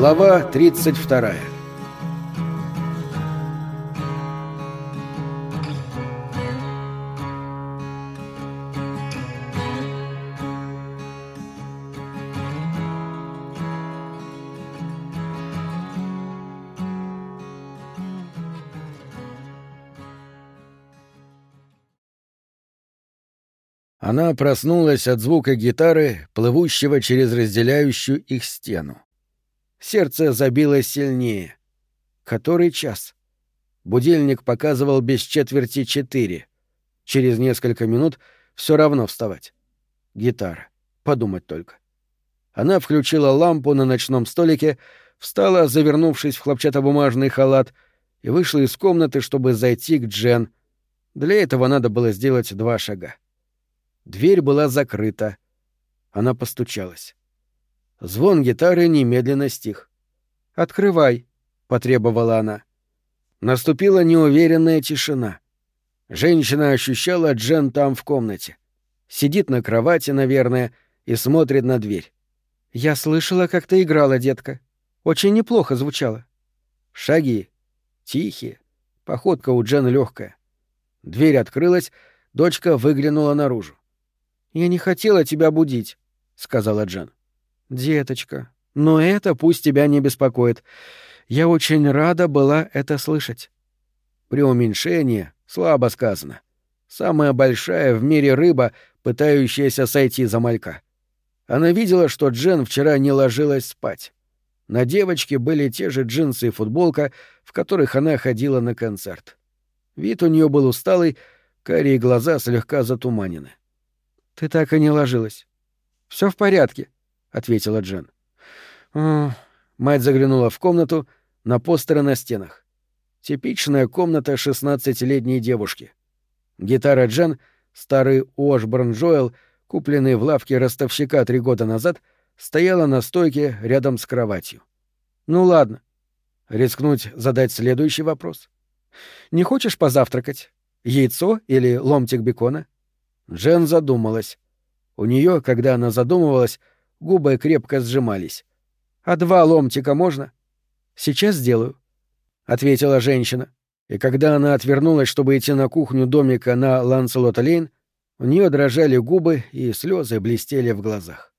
Глава 32 Она проснулась от звука гитары, плывущего через разделяющую их стену. Сердце забилось сильнее. Который час? Будильник показывал без четверти четыре. Через несколько минут все равно вставать. Гитара. Подумать только. Она включила лампу на ночном столике, встала, завернувшись в хлопчатобумажный халат, и вышла из комнаты, чтобы зайти к Джен. Для этого надо было сделать два шага. Дверь была закрыта. Она постучалась. Звон гитары немедленно стих. «Открывай», — потребовала она. Наступила неуверенная тишина. Женщина ощущала Джен там в комнате. Сидит на кровати, наверное, и смотрит на дверь. «Я слышала, как ты играла, детка. Очень неплохо звучало». Шаги. Тихие. Походка у Джен легкая. Дверь открылась, дочка выглянула наружу. «Я не хотела тебя будить», — сказала Джен. «Деточка, но это пусть тебя не беспокоит. Я очень рада была это слышать». Преуменьшение слабо сказано. Самая большая в мире рыба, пытающаяся сойти за малька. Она видела, что Джен вчера не ложилась спать. На девочке были те же джинсы и футболка, в которых она ходила на концерт. Вид у нее был усталый, карие глаза слегка затуманены. «Ты так и не ложилась». Все в порядке», — ответила Джен. Мать заглянула в комнату на постеры на стенах. Типичная комната шестнадцатилетней девушки. Гитара Джен, старый Уошборн Джоэл, купленный в лавке ростовщика три года назад, стояла на стойке рядом с кроватью. «Ну ладно. Рискнуть задать следующий вопрос. Не хочешь позавтракать? Яйцо или ломтик бекона?» Джен задумалась. У нее, когда она задумывалась, губы крепко сжимались. «А два ломтика можно?» «Сейчас сделаю», — ответила женщина. И когда она отвернулась, чтобы идти на кухню домика на Ланселот-Лейн, у нее дрожали губы и слезы блестели в глазах.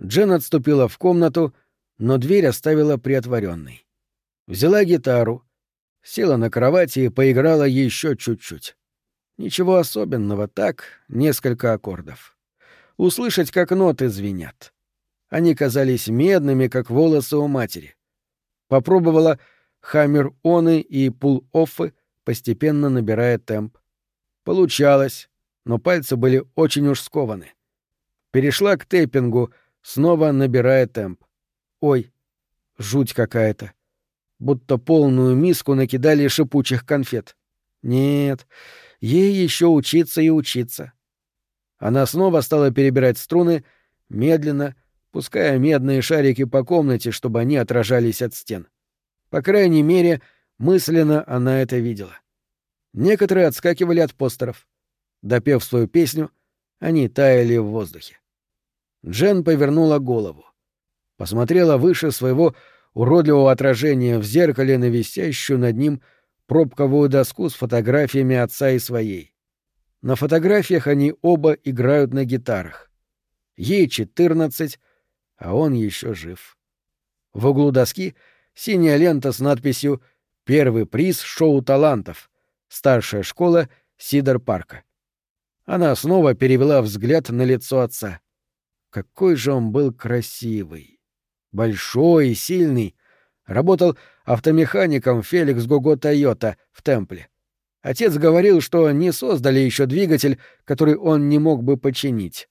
Джен отступила в комнату, но дверь оставила приотворенной. Взяла гитару, села на кровати и поиграла еще чуть-чуть. Ничего особенного, так, несколько аккордов. Услышать, как ноты звенят. Они казались медными, как волосы у матери. Попробовала хаммер-оны и пул-оффы, постепенно набирая темп. Получалось, но пальцы были очень уж скованы. Перешла к тейпингу, снова набирая темп. Ой, жуть какая-то. Будто полную миску накидали шипучих конфет. Нет, ей еще учиться и учиться. Она снова стала перебирать струны, медленно, пуская медные шарики по комнате, чтобы они отражались от стен. По крайней мере, мысленно она это видела. Некоторые отскакивали от постеров. Допев свою песню, они таяли в воздухе. Джен повернула голову. Посмотрела выше своего уродливого отражения в зеркале на висящую над ним пробковую доску с фотографиями отца и своей. На фотографиях они оба играют на гитарах. Ей 14, а он еще жив. В углу доски синяя лента с надписью «Первый приз шоу талантов. Старшая школа Сидор Парка». Она снова перевела взгляд на лицо отца. Какой же он был красивый. Большой и сильный. Работал автомехаником Феликс Гого Тойота в Темпле. Отец говорил, что не создали еще двигатель, который он не мог бы починить.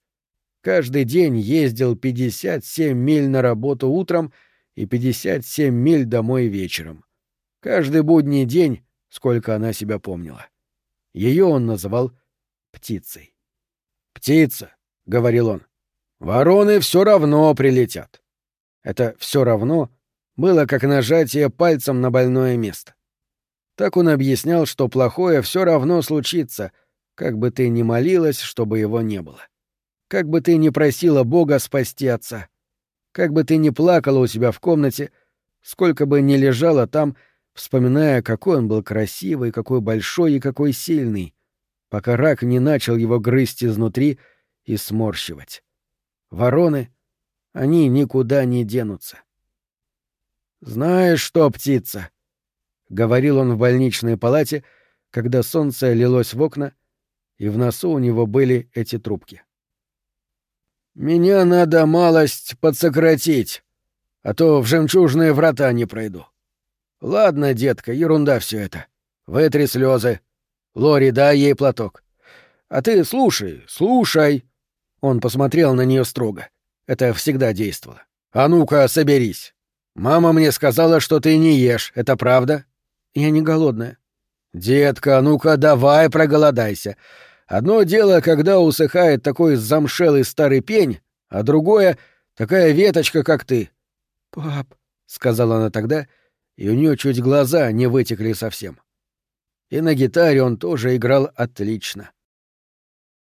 Каждый день ездил 57 миль на работу утром и 57 миль домой вечером. Каждый будний день, сколько она себя помнила. Ее он называл птицей. «Птица», — говорил он, — «вороны все равно прилетят». Это все равно было как нажатие пальцем на больное место. Так он объяснял, что плохое все равно случится, как бы ты ни молилась, чтобы его не было. Как бы ты ни просила Бога спасти отца. Как бы ты ни плакала у себя в комнате, сколько бы ни лежала там, вспоминая, какой он был красивый, какой большой и какой сильный, пока рак не начал его грызть изнутри и сморщивать. Вороны, они никуда не денутся. «Знаешь что, птица?» — говорил он в больничной палате, когда солнце лилось в окна, и в носу у него были эти трубки. «Меня надо малость подсократить, а то в жемчужные врата не пройду. Ладно, детка, ерунда все это. Вытри слезы. Лори, дай ей платок. А ты слушай, слушай!» Он посмотрел на нее строго. Это всегда действовало. «А ну-ка, соберись. Мама мне сказала, что ты не ешь. Это правда?» «Я не голодная». «Детка, ну-ка, давай проголодайся. Одно дело, когда усыхает такой замшелый старый пень, а другое — такая веточка, как ты». «Пап», — сказала она тогда, и у нее чуть глаза не вытекли совсем. И на гитаре он тоже играл отлично.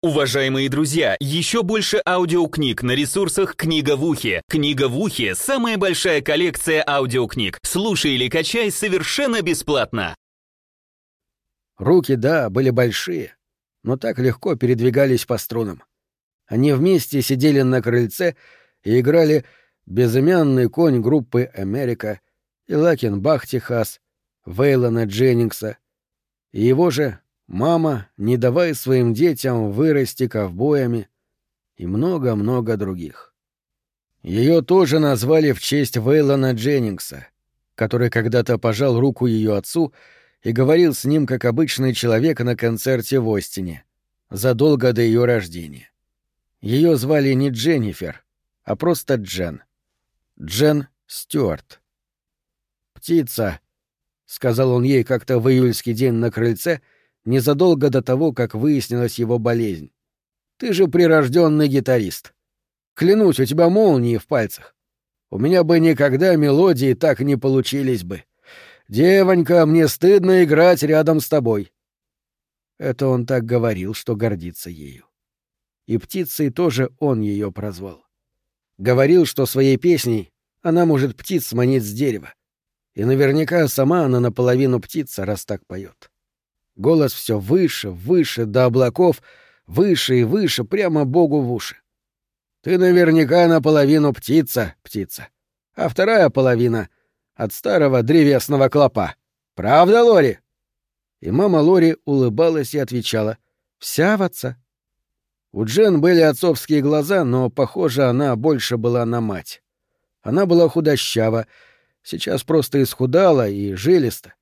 Уважаемые друзья, еще больше аудиокниг на ресурсах «Книга в ухе». «Книга в ухе» — самая большая коллекция аудиокниг. Слушай или качай совершенно бесплатно. Руки, да, были большие, но так легко передвигались по струнам. Они вместе сидели на крыльце и играли «Безымянный конь» группы «Америка» и «Лакенбах, Техас», Вейлона Дженнингса, и его же мама, не давай своим детям вырасти ковбоями и много-много других. Ее тоже назвали в честь Вейлона Дженнингса, который когда-то пожал руку ее отцу и говорил с ним как обычный человек на концерте в Остине, задолго до ее рождения. Ее звали не Дженнифер, а просто Джен. Джен Стюарт. «Птица», — сказал он ей как-то в июльский день на крыльце, — незадолго до того, как выяснилась его болезнь. Ты же прирожденный гитарист. Клянусь, у тебя молнии в пальцах. У меня бы никогда мелодии так не получились бы. Девонька, мне стыдно играть рядом с тобой. Это он так говорил, что гордится ею. И птицей тоже он ее прозвал. Говорил, что своей песней она может птиц сманить с дерева. И наверняка сама она наполовину птица, раз так поет. Голос все выше, выше, до облаков, выше и выше, прямо Богу в уши. Ты наверняка наполовину птица, птица, а вторая половина — от старого древесного клопа. Правда, Лори? И мама Лори улыбалась и отвечала «Вся в отца». У Джен были отцовские глаза, но, похоже, она больше была на мать. Она была худощава, сейчас просто исхудала и жилиста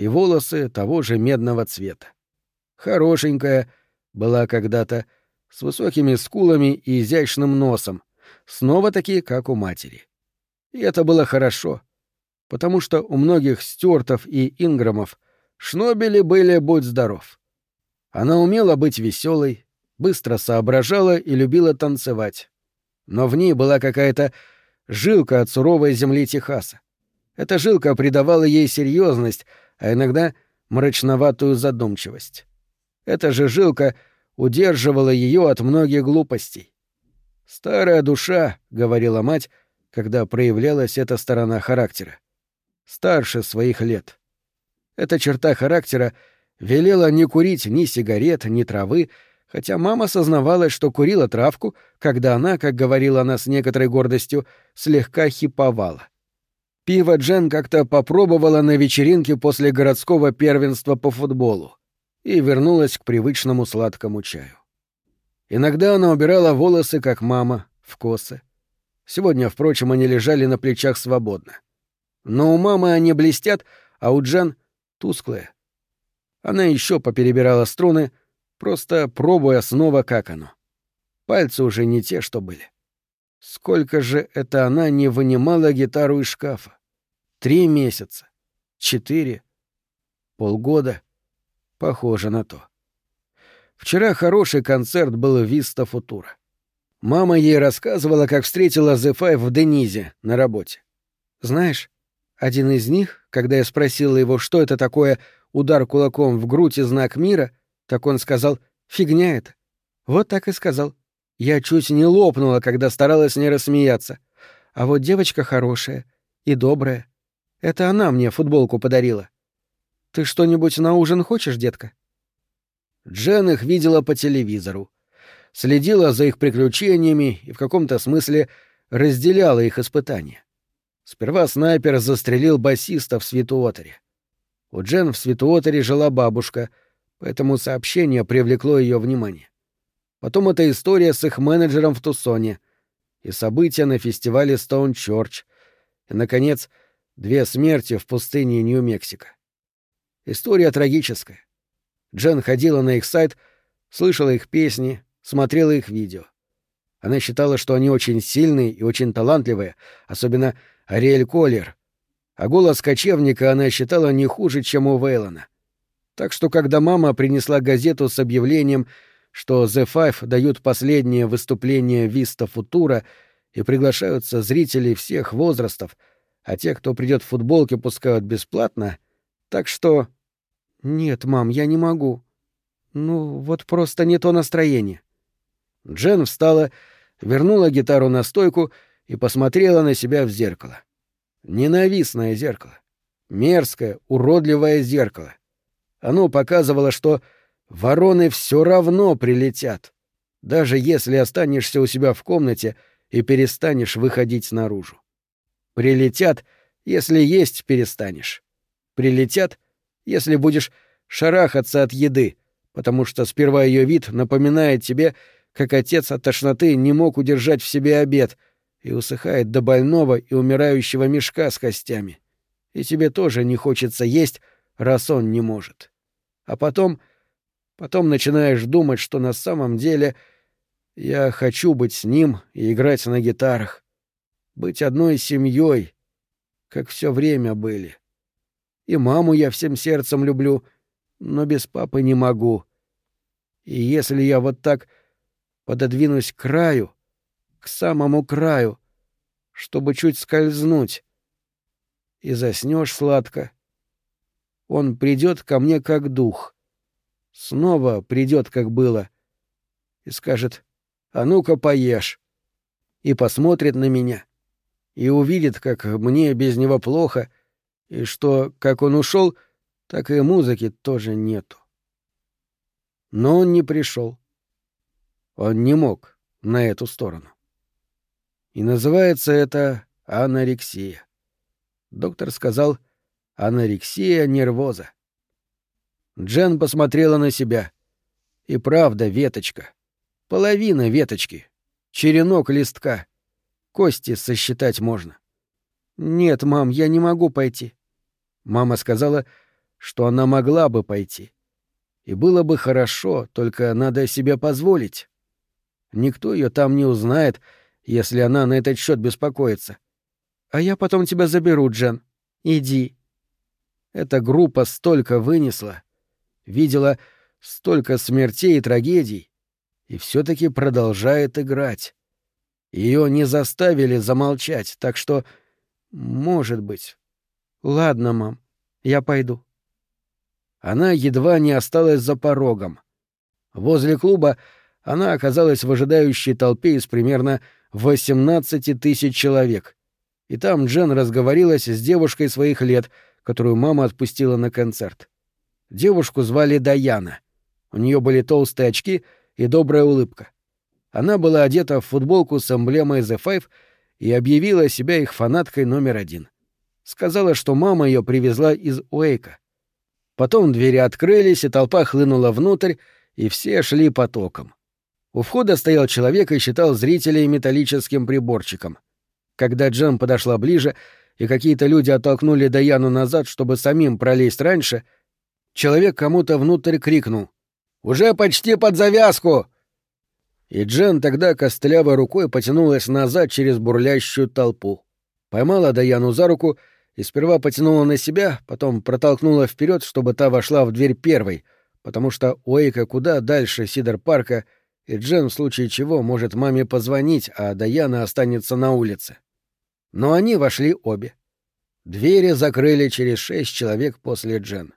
и волосы того же медного цвета. Хорошенькая была когда-то, с высокими скулами и изящным носом, снова такие, как у матери. И это было хорошо, потому что у многих Стюартов и Инграмов шнобели были будь здоров. Она умела быть веселой, быстро соображала и любила танцевать. Но в ней была какая-то жилка от суровой земли Техаса. Эта жилка придавала ей серьезность, а иногда мрачноватую задумчивость. Эта же жилка удерживала ее от многих глупостей. «Старая душа», — говорила мать, когда проявлялась эта сторона характера. «Старше своих лет». Эта черта характера велела не курить ни сигарет, ни травы, хотя мама сознавалась, что курила травку, когда она, как говорила она с некоторой гордостью, слегка хиповала. Пиво Джен как-то попробовала на вечеринке после городского первенства по футболу и вернулась к привычному сладкому чаю. Иногда она убирала волосы, как мама, в косы. Сегодня, впрочем, они лежали на плечах свободно. Но у мамы они блестят, а у Джен — тусклые. Она еще поперебирала струны, просто пробуя снова, как оно. Пальцы уже не те, что были. Сколько же это она не вынимала гитару из шкафа? Три месяца. Четыре. Полгода. Похоже на то. Вчера хороший концерт был в Виста Футура. Мама ей рассказывала, как встретила The Five в Денизе на работе. Знаешь, один из них, когда я спросила его, что это такое удар кулаком в грудь и знак мира, так он сказал «фигня это». Вот так и сказал. Я чуть не лопнула, когда старалась не рассмеяться. А вот девочка хорошая и добрая. Это она мне футболку подарила. Ты что-нибудь на ужин хочешь, детка? Джен их видела по телевизору. Следила за их приключениями и в каком-то смысле разделяла их испытания. Сперва снайпер застрелил басиста в Светуотере. У Джен в Светуотере жила бабушка, поэтому сообщение привлекло ее внимание. Потом эта история с их менеджером в Тусоне и события на фестивале Стоун Чорч. И, наконец, две смерти в пустыне Нью-Мексико. История трагическая. Джен ходила на их сайт, слышала их песни, смотрела их видео. Она считала, что они очень сильные и очень талантливые, особенно Ариэль Коллер. А голос кочевника она считала не хуже, чем у Вейлона. Так что, когда мама принесла газету с объявлением, что The Five дают последнее выступление Виста Футура и приглашаются зрители всех возрастов, а те, кто придет в футболке, пускают бесплатно, так что... Нет, мам, я не могу. Ну, вот просто не то настроение. Джен встала, вернула гитару на стойку и посмотрела на себя в зеркало. Ненавистное зеркало. Мерзкое, уродливое зеркало. Оно показывало, что вороны все равно прилетят, даже если останешься у себя в комнате и перестанешь выходить наружу. Прилетят, если есть перестанешь. Прилетят, если будешь шарахаться от еды, потому что сперва ее вид напоминает тебе, как отец от тошноты не мог удержать в себе обед и усыхает до больного и умирающего мешка с костями. И тебе тоже не хочется есть, раз он не может. А потом... Потом начинаешь думать, что на самом деле я хочу быть с ним и играть на гитарах. Быть одной семьей, как все время были. И маму я всем сердцем люблю, но без папы не могу. И если я вот так пододвинусь к краю, к самому краю, чтобы чуть скользнуть, и заснешь сладко, он придет ко мне как дух. Снова придет, как было, и скажет «А ну-ка поешь», и посмотрит на меня, и увидит, как мне без него плохо, и что, как он ушел, так и музыки тоже нету. Но он не пришел. Он не мог на эту сторону. И называется это анорексия. Доктор сказал анорексия нервоза. Джен посмотрела на себя. И правда, веточка. Половина веточки. Черенок листка. Кости сосчитать можно. «Нет, мам, я не могу пойти». Мама сказала, что она могла бы пойти. И было бы хорошо, только надо себе позволить. Никто ее там не узнает, если она на этот счет беспокоится. А я потом тебя заберу, Джен. Иди. Эта группа столько вынесла, видела столько смертей и трагедий, и все-таки продолжает играть. Ее не заставили замолчать, так что, может быть. Ладно, мам, я пойду. Она едва не осталась за порогом. Возле клуба она оказалась в ожидающей толпе из примерно 18 тысяч человек. И там Джен разговорилась с девушкой своих лет, которую мама отпустила на концерт. Девушку звали Даяна. У нее были толстые очки и добрая улыбка. Она была одета в футболку с эмблемой The Five и объявила себя их фанаткой номер один. Сказала, что мама ее привезла из Уэйка. Потом двери открылись, и толпа хлынула внутрь, и все шли потоком. У входа стоял человек и считал зрителей металлическим приборчиком. Когда Джем подошла ближе, и какие-то люди оттолкнули Даяну назад, чтобы самим пролезть раньше, человек кому-то внутрь крикнул «Уже почти под завязку!» И Джен тогда костлявой рукой потянулась назад через бурлящую толпу. Поймала Даяну за руку и сперва потянула на себя, потом протолкнула вперед, чтобы та вошла в дверь первой, потому что Уэйка куда дальше Сидер-парка — и Джен в случае чего может маме позвонить, а Даяна останется на улице. Но они вошли обе. Двери закрыли через шесть человек после Джен.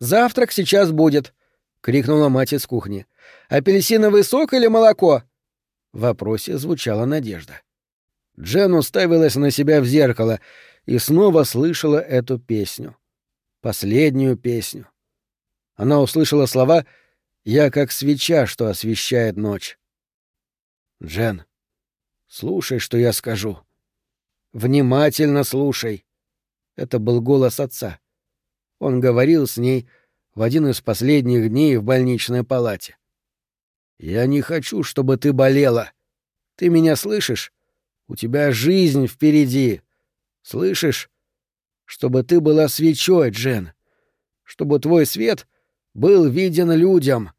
«Завтрак сейчас будет!» — крикнула мать из кухни. «Апельсиновый сок или молоко?» В вопросе звучала надежда. Джен уставилась на себя в зеркало и снова слышала эту песню. Последнюю песню. Она услышала слова «Я как свеча, что освещает ночь». «Джен, слушай, что я скажу. Внимательно слушай». Это был голос отца. Он говорил с ней в один из последних дней в больничной палате. «Я не хочу, чтобы ты болела. Ты меня слышишь? У тебя жизнь впереди. Слышишь? Чтобы ты была свечой, Джен. Чтобы твой свет был виден людям.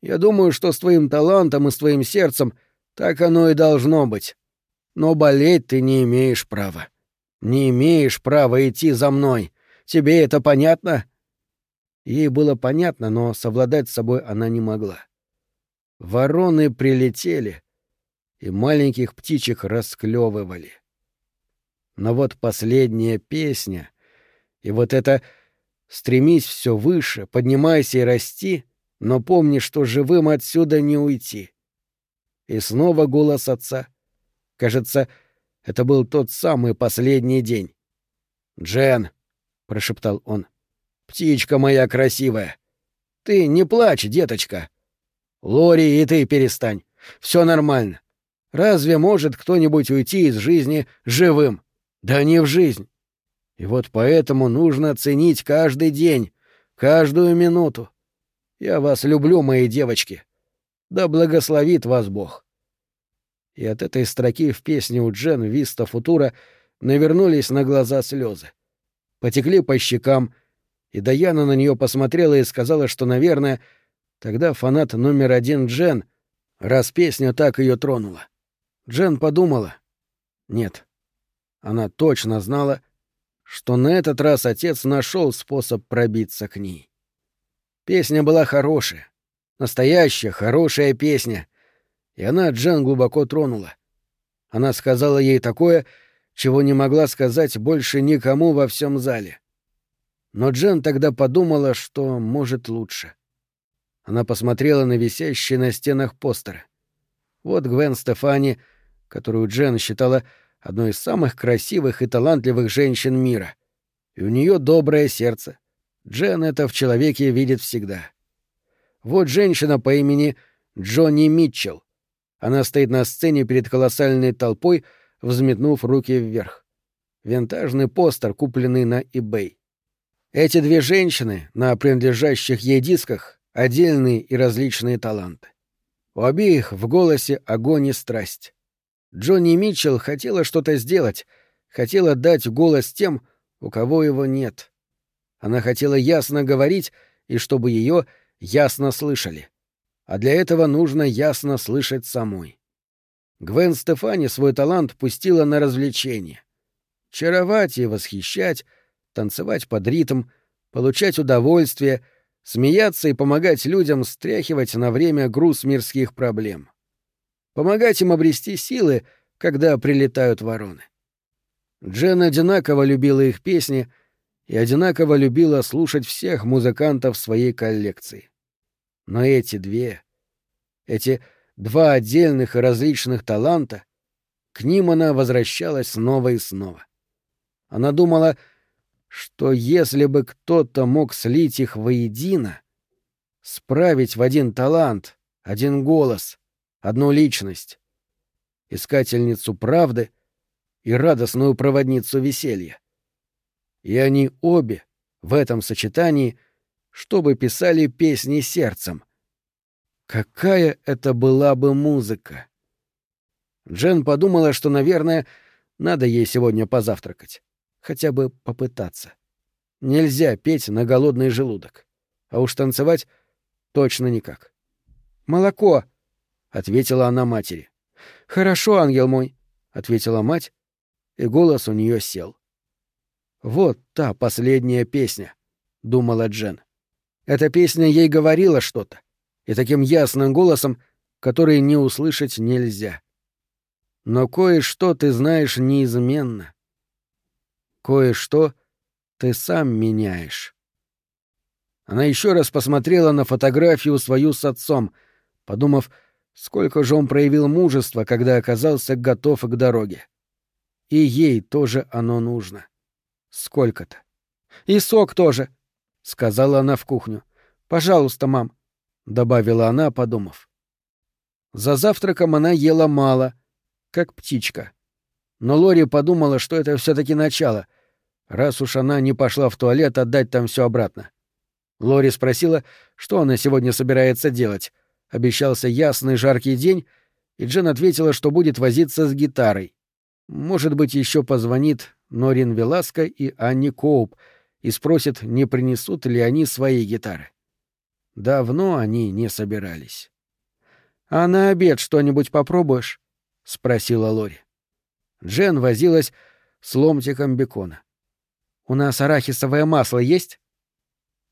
Я думаю, что с твоим талантом и с твоим сердцем так оно и должно быть. Но болеть ты не имеешь права. Не имеешь права идти за мной. Тебе это понятно?» Ей было понятно, но совладать с собой она не могла. Вороны прилетели и маленьких птичек расклевывали. Но вот последняя песня, и вот это «стремись все выше, поднимайся и расти», но помни, что живым отсюда не уйти. И снова голос отца. Кажется, это был тот самый последний день. «Джен», — прошептал он, — «птичка моя красивая, ты не плачь, деточка. Лори, и ты перестань. Все нормально. Разве может кто-нибудь уйти из жизни живым? Да не в жизнь. И вот поэтому нужно ценить каждый день, каждую минуту. Я вас люблю, мои девочки. Да благословит вас Бог. И от этой строки в песне у Джен Виста Футура навернулись на глаза слезы. Потекли по щекам, и Даяна на нее посмотрела и сказала, что, наверное, тогда фанат номер один Джен, раз песня так ее тронула. Джен подумала. Нет. Она точно знала, что на этот раз отец нашел способ пробиться к ней. Песня была хорошая. Настоящая, хорошая песня. И она Джен глубоко тронула. Она сказала ей такое, чего не могла сказать больше никому во всем зале. Но Джен тогда подумала, что может лучше. Она посмотрела на висящие на стенах постеры. Вот Гвен Стефани, которую Джен считала одной из самых красивых и талантливых женщин мира. И у нее доброе сердце. Джен это в человеке видит всегда. Вот женщина по имени Джонни Митчелл. Она стоит на сцене перед колоссальной толпой, взметнув руки вверх. Винтажный постер, купленный на eBay. Эти две женщины на принадлежащих ей дисках — отдельные и различные таланты. У обеих в голосе огонь и страсть. Джонни Митчелл хотела что-то сделать, хотела дать голос тем, у кого его нет. Она хотела ясно говорить, и чтобы ее ясно слышали. А для этого нужно ясно слышать самой. Гвен Стефани свой талант пустила на развлечение. Чаровать и восхищать, танцевать под ритм, получать удовольствие, смеяться и помогать людям стряхивать на время груз мирских проблем. Помогать им обрести силы, когда прилетают вороны. Джен одинаково любила их песни и одинаково любила слушать всех музыкантов своей коллекции. Но эти две, эти два отдельных и различных таланта, к ним она возвращалась снова и снова. Она думала, что если бы кто-то мог слить их воедино, справить в один талант, один голос, одну личность, искательницу правды и радостную проводницу веселья. И они обе в этом сочетании — чтобы писали песни сердцем. Какая это была бы музыка! Джен подумала, что, наверное, надо ей сегодня позавтракать. Хотя бы попытаться. Нельзя петь на голодный желудок. А уж танцевать точно никак. «Молоко!» — ответила она матери. «Хорошо, ангел мой!» — ответила мать, и голос у нее сел. «Вот та последняя песня», — думала Джен. Эта песня ей говорила что-то, и таким ясным голосом, который не услышать нельзя. Но кое-что ты знаешь неизменно. Кое-что ты сам меняешь. Она еще раз посмотрела на фотографию свою с отцом, подумав, сколько же он проявил мужества, когда оказался готов к дороге. И ей тоже оно нужно. Сколько-то. И сок тоже, — сказала она в кухню. «Пожалуйста, мам», — добавила она, подумав. За завтраком она ела мало, как птичка. Но Лори подумала, что это все таки начало, раз уж она не пошла в туалет отдать там все обратно. Лори спросила, что она сегодня собирается делать. Обещался ясный жаркий день, и Джен ответила, что будет возиться с гитарой. Может быть, еще позвонит Норин Веласко и Анни Коуп — и спросит, не принесут ли они свои гитары. Давно они не собирались. «А на обед что-нибудь попробуешь?» — спросила Лори. Джен возилась с ломтиком бекона. «У нас арахисовое масло есть?»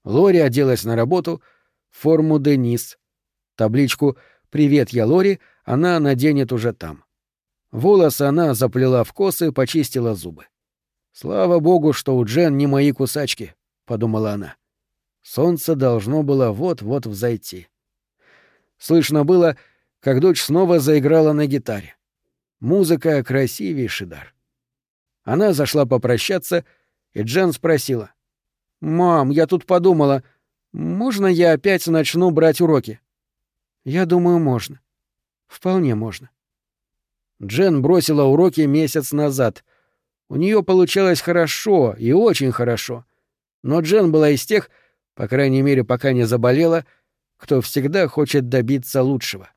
Лори оделась на работу в форму Денис. Табличку «Привет, я Лори» она наденет уже там. Волосы она заплела в косы, почистила зубы. «Слава богу, что у Джен не мои кусачки», — подумала она. Солнце должно было вот-вот взойти. Слышно было, как дочь снова заиграла на гитаре. Музыка — красивейший дар. Она зашла попрощаться, и Джен спросила. «Мам, я тут подумала, можно я опять начну брать уроки?» «Я думаю, можно. Вполне можно». Джен бросила уроки месяц назад, у нее получалось хорошо и очень хорошо. Но Джен была из тех, по крайней мере, пока не заболела, кто всегда хочет добиться лучшего.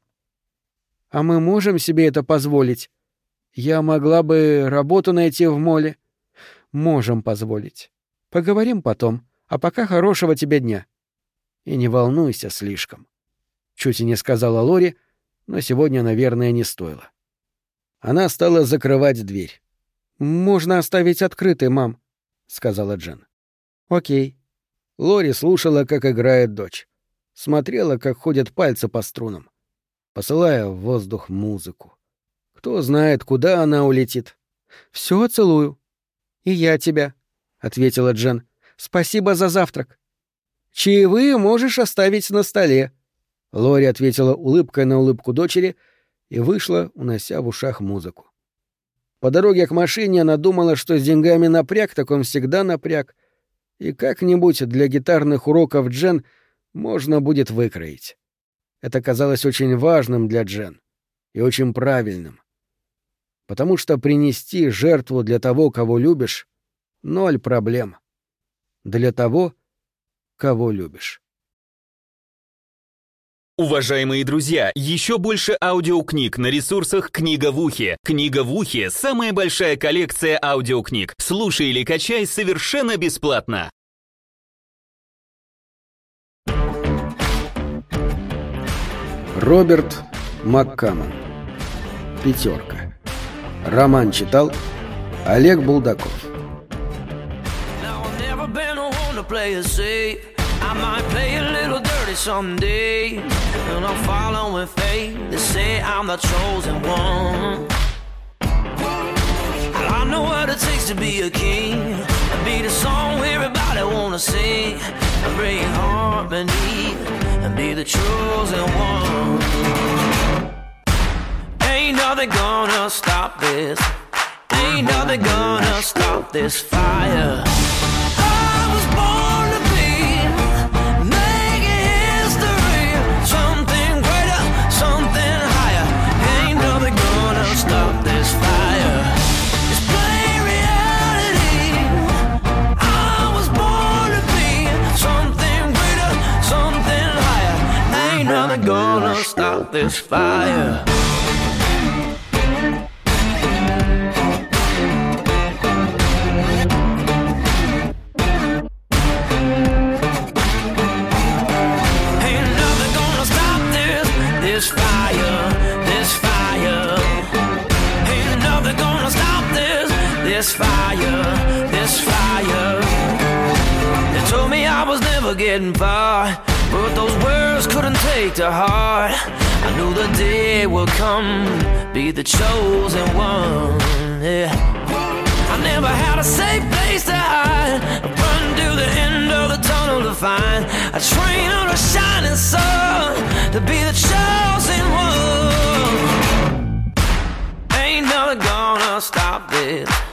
А мы можем себе это позволить? Я могла бы работу найти в моле. Можем позволить. Поговорим потом, а пока хорошего тебе дня. И не волнуйся слишком. Чуть и не сказала Лори, но сегодня, наверное, не стоило. Она стала закрывать дверь. «Можно оставить открытой, мам», — сказала Джен. «Окей». Лори слушала, как играет дочь. Смотрела, как ходят пальцы по струнам, посылая в воздух музыку. Кто знает, куда она улетит. Все целую. И я тебя, ответила Джен. Спасибо за завтрак. Чаевые можешь оставить на столе. Лори ответила улыбкой на улыбку дочери и вышла, унося в ушах музыку. По дороге к машине она думала, что с деньгами напряг, так он всегда напряг. И как-нибудь для гитарных уроков Джен можно будет выкроить. Это казалось очень важным для Джен и очень правильным. Потому что принести жертву для того, кого любишь — ноль проблем. Для того, кого любишь. Уважаемые друзья, еще больше аудиокниг на ресурсах «Книга в ухе». «Книга в ухе» — самая большая коллекция аудиокниг. Слушай или качай совершенно бесплатно. Роберт Маккамон. Пятерка. Роман читал Олег Булдаков. I might play a little dirty someday. And I'm following fate. They say I'm the chosen one. I know what it takes to be a king. And be the song everybody wanna sing. And bring harmony. And be the chosen one. Nothing gonna stop this. Fire. I was born to be making history, something greater, something higher. Ain't nothing gonna stop this fire. I was born to be something greater, something higher. Ain't nothing gonna stop this fire. This, fire, this fire. They told me I was never getting far. But those words couldn't take to heart. I knew the day would come, be the chosen one. Yeah. I never had a safe place to hide. I run to the end of the tunnel to find a train on a shining sun to be the chosen one. Ain't nothing gonna stop this.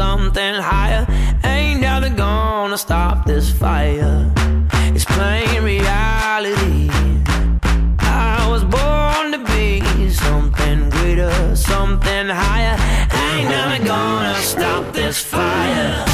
something higher. Ain't never gonna stop this fire. It's plain reality. I was born to be something greater, something higher. Ain't never gonna stop this fire.